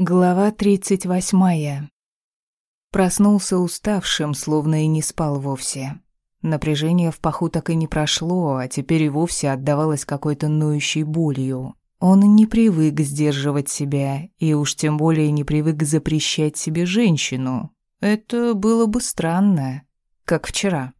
Глава тридцать восьмая. Проснулся уставшим, словно и не спал вовсе. Напряжение в паху так и не прошло, а теперь и вовсе отдавалось какой-то ноющей болью. Он не привык сдерживать себя, и уж тем более не привык запрещать себе женщину. Это было бы странно, как вчера.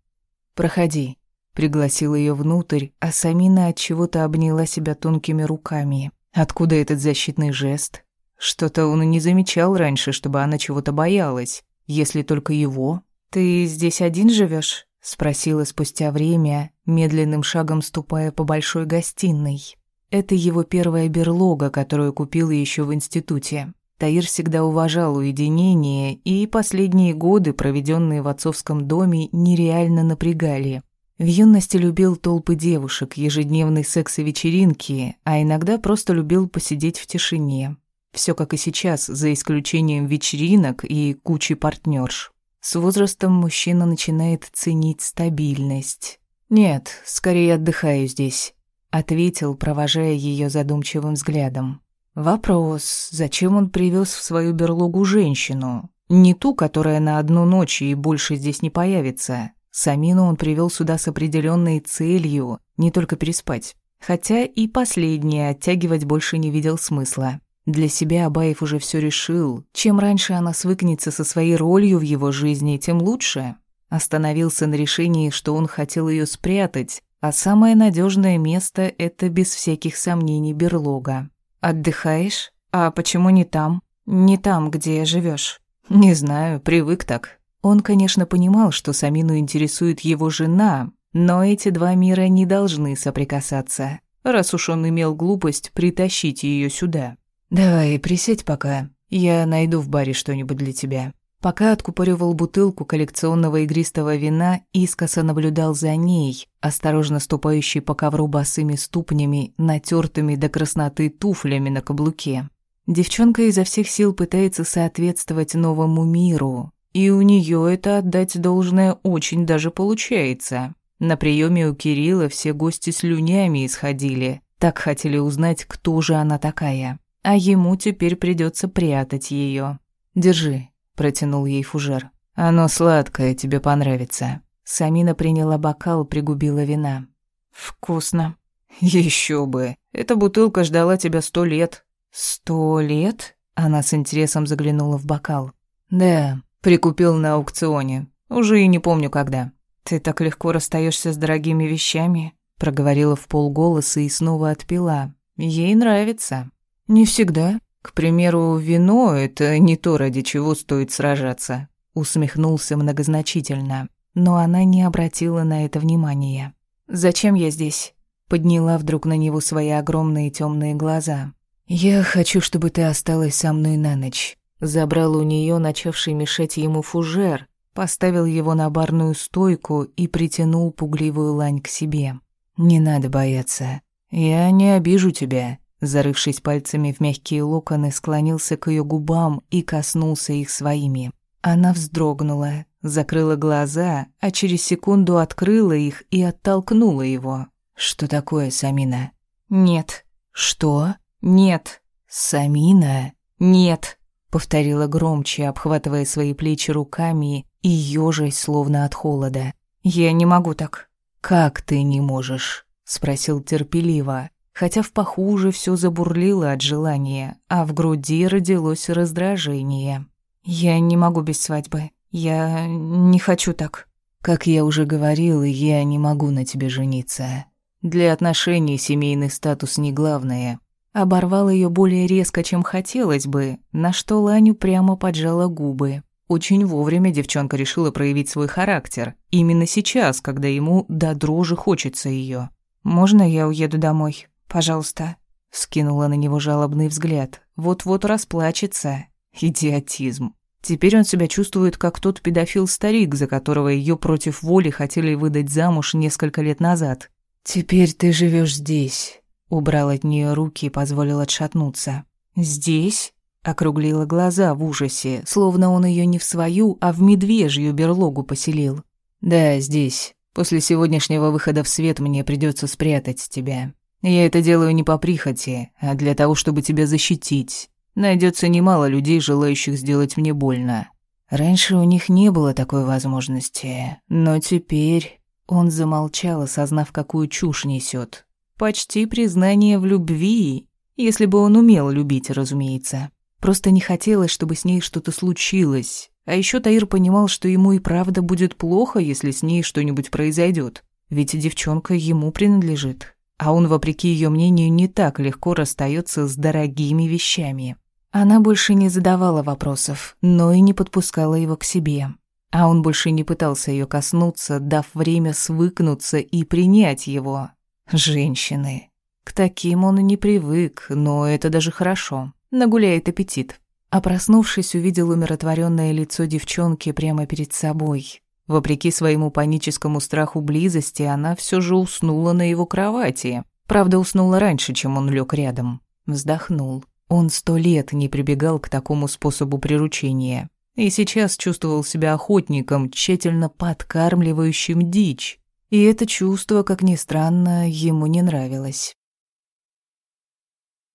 «Проходи», — пригласил ее внутрь, а Самина от чего-то обняла себя тонкими руками. Откуда этот защитный жест? Что-то он не замечал раньше, чтобы она чего-то боялась, если только его. «Ты здесь один живешь? спросила спустя время, медленным шагом ступая по большой гостиной. Это его первая берлога, которую купил еще в институте. Таир всегда уважал уединение, и последние годы, проведенные в отцовском доме, нереально напрягали. В юности любил толпы девушек, ежедневные секс и вечеринки, а иногда просто любил посидеть в тишине, все как и сейчас, за исключением вечеринок и кучи партнерш. С возрастом мужчина начинает ценить стабильность. «Нет, скорее отдыхаю здесь», — ответил, провожая ее задумчивым взглядом. Вопрос, зачем он привез в свою берлогу женщину? Не ту, которая на одну ночь и больше здесь не появится. Самину он привел сюда с определенной целью, не только переспать. Хотя и последнее оттягивать больше не видел смысла. Для себя Абаев уже все решил. Чем раньше она свыкнется со своей ролью в его жизни, тем лучше. Остановился на решении, что он хотел ее спрятать, а самое надежное место — это без всяких сомнений берлога. «Отдыхаешь? А почему не там? Не там, где живешь? «Не знаю, привык так». Он, конечно, понимал, что Самину интересует его жена, но эти два мира не должны соприкасаться, раз уж он имел глупость притащить ее сюда. «Давай, присядь пока. Я найду в баре что-нибудь для тебя». Пока откупоривал бутылку коллекционного игристого вина, искоса наблюдал за ней, осторожно ступающей по ковру босыми ступнями, натертыми до красноты туфлями на каблуке. Девчонка изо всех сил пытается соответствовать новому миру, и у нее это отдать должное очень даже получается. На приеме у Кирилла все гости слюнями исходили, так хотели узнать, кто же она такая а ему теперь придется прятать ее. «Держи», — протянул ей фужер. «Оно сладкое, тебе понравится». Самина приняла бокал, пригубила вина. «Вкусно». Еще бы. Эта бутылка ждала тебя сто лет». «Сто лет?» Она с интересом заглянула в бокал. «Да, прикупил на аукционе. Уже и не помню когда». «Ты так легко расстаешься с дорогими вещами?» Проговорила в полголоса и снова отпила. «Ей нравится». «Не всегда. К примеру, вино — это не то, ради чего стоит сражаться», — усмехнулся многозначительно. Но она не обратила на это внимания. «Зачем я здесь?» Подняла вдруг на него свои огромные темные глаза. «Я хочу, чтобы ты осталась со мной на ночь». Забрал у нее начавший мешать ему фужер, поставил его на барную стойку и притянул пугливую лань к себе. «Не надо бояться. Я не обижу тебя. Зарывшись пальцами в мягкие локоны, склонился к ее губам и коснулся их своими. Она вздрогнула, закрыла глаза, а через секунду открыла их и оттолкнула его. «Что такое, Самина?» «Нет». «Что?» «Нет». «Самина?» «Нет», — повторила громче, обхватывая свои плечи руками и ёжась, словно от холода. «Я не могу так». «Как ты не можешь?» — спросил терпеливо хотя в паху уже все забурлило от желания, а в груди родилось раздражение. «Я не могу без свадьбы. Я не хочу так». «Как я уже говорил, я не могу на тебе жениться. Для отношений семейный статус не главное». Оборвал ее более резко, чем хотелось бы, на что Ланю прямо поджала губы. Очень вовремя девчонка решила проявить свой характер. Именно сейчас, когда ему до дрожи хочется ее. «Можно я уеду домой?» Пожалуйста». Скинула на него жалобный взгляд. Вот-вот расплачется. Идиотизм. Теперь он себя чувствует, как тот педофил-старик, за которого ее против воли хотели выдать замуж несколько лет назад. «Теперь ты живешь здесь», — убрал от нее руки и позволил отшатнуться. «Здесь?» — округлила глаза в ужасе, словно он ее не в свою, а в медвежью берлогу поселил. «Да, здесь. После сегодняшнего выхода в свет мне придется спрятать тебя. Я это делаю не по прихоти, а для того, чтобы тебя защитить. Найдется немало людей, желающих сделать мне больно. Раньше у них не было такой возможности, но теперь он замолчал, осознав, какую чушь несет. Почти признание в любви, если бы он умел любить, разумеется. Просто не хотелось, чтобы с ней что-то случилось. А еще Таир понимал, что ему и правда будет плохо, если с ней что-нибудь произойдет. Ведь девчонка ему принадлежит. А он, вопреки ее мнению, не так легко расстается с дорогими вещами. Она больше не задавала вопросов, но и не подпускала его к себе. А он больше не пытался ее коснуться, дав время свыкнуться и принять его. Женщины. К таким он не привык, но это даже хорошо. Нагуляет аппетит. А проснувшись, увидел умиротворенное лицо девчонки прямо перед собой. Вопреки своему паническому страху близости, она все же уснула на его кровати. Правда, уснула раньше, чем он лег рядом. Вздохнул. Он сто лет не прибегал к такому способу приручения. И сейчас чувствовал себя охотником, тщательно подкармливающим дичь. И это чувство, как ни странно, ему не нравилось.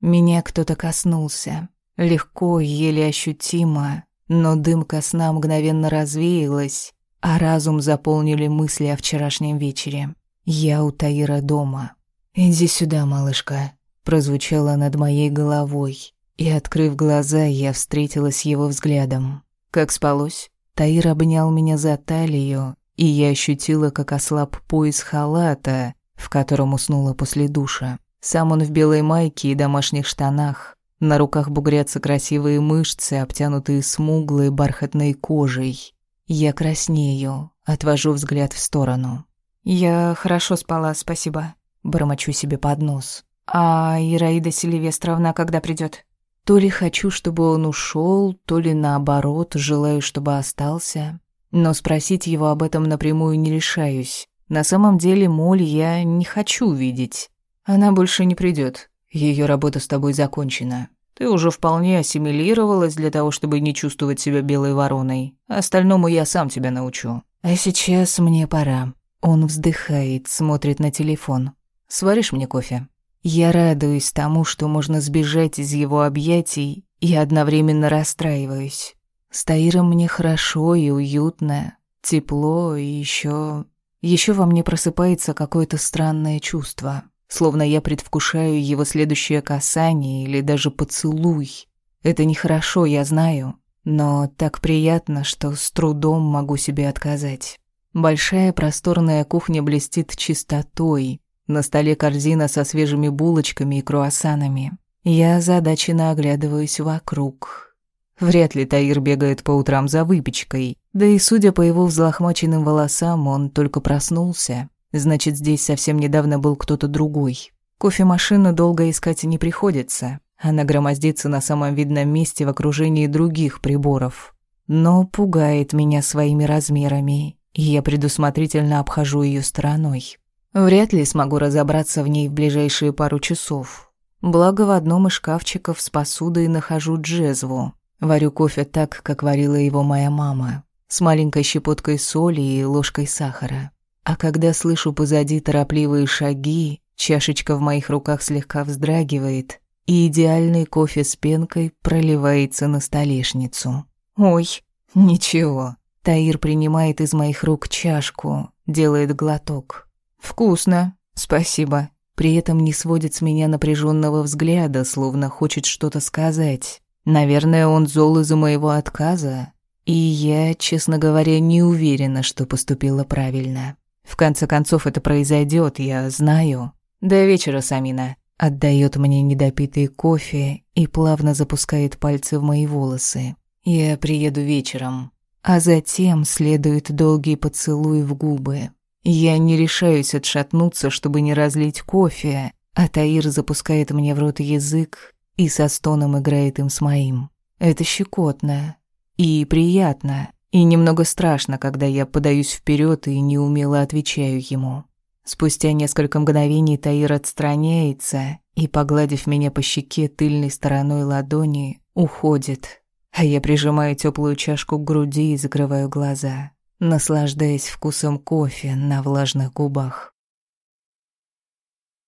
Меня кто-то коснулся. Легко, еле ощутимо, но дымка сна мгновенно развеялась, а разум заполнили мысли о вчерашнем вечере. Я у Таира дома. «Иди сюда, малышка», — прозвучало над моей головой. И, открыв глаза, я встретилась с его взглядом. Как спалось? Таир обнял меня за талию, и я ощутила, как ослаб пояс халата, в котором уснула после душа. Сам он в белой майке и домашних штанах. На руках бугрятся красивые мышцы, обтянутые смуглой бархатной кожей. Я краснею, отвожу взгляд в сторону. «Я хорошо спала, спасибо», — бормочу себе под нос. «А Ираида Селивестровна когда придет? То ли хочу, чтобы он ушел, то ли наоборот, желаю, чтобы остался. Но спросить его об этом напрямую не решаюсь. На самом деле Моль я не хочу видеть. Она больше не придет. Ее работа с тобой закончена. Ты уже вполне ассимилировалась для того, чтобы не чувствовать себя белой вороной. Остальному я сам тебя научу. А сейчас мне пора. Он вздыхает, смотрит на телефон. Сваришь мне кофе? Я радуюсь тому, что можно сбежать из его объятий, и одновременно расстраиваюсь. С Таиром мне хорошо и уютно, тепло, и еще... Еще во мне просыпается какое-то странное чувство словно я предвкушаю его следующее касание или даже поцелуй. Это нехорошо, я знаю, но так приятно, что с трудом могу себе отказать. Большая просторная кухня блестит чистотой. На столе корзина со свежими булочками и круассанами. Я озадаченно оглядываюсь вокруг. Вряд ли Таир бегает по утрам за выпечкой. Да и судя по его взлохмаченным волосам, он только проснулся. Значит, здесь совсем недавно был кто-то другой. Кофемашину долго искать не приходится. Она громоздится на самом видном месте в окружении других приборов. Но пугает меня своими размерами, и я предусмотрительно обхожу ее стороной. Вряд ли смогу разобраться в ней в ближайшие пару часов. Благо в одном из шкафчиков с посудой нахожу джезву. Варю кофе так, как варила его моя мама, с маленькой щепоткой соли и ложкой сахара. А когда слышу позади торопливые шаги, чашечка в моих руках слегка вздрагивает, и идеальный кофе с пенкой проливается на столешницу. Ой, ничего. Таир принимает из моих рук чашку, делает глоток. Вкусно, спасибо. При этом не сводит с меня напряженного взгляда, словно хочет что-то сказать. Наверное, он зол из-за моего отказа. И я, честно говоря, не уверена, что поступила правильно. В конце концов, это произойдет, я знаю. До вечера, Самина. Отдает мне недопитый кофе и плавно запускает пальцы в мои волосы. Я приеду вечером. А затем следует долгий поцелуй в губы. Я не решаюсь отшатнуться, чтобы не разлить кофе, а Таир запускает мне в рот язык и со стоном играет им с моим. Это щекотно и приятно. И немного страшно, когда я подаюсь вперед и неумело отвечаю ему. Спустя несколько мгновений Таир отстраняется и, погладив меня по щеке тыльной стороной ладони, уходит. А я прижимаю теплую чашку к груди и закрываю глаза, наслаждаясь вкусом кофе на влажных губах.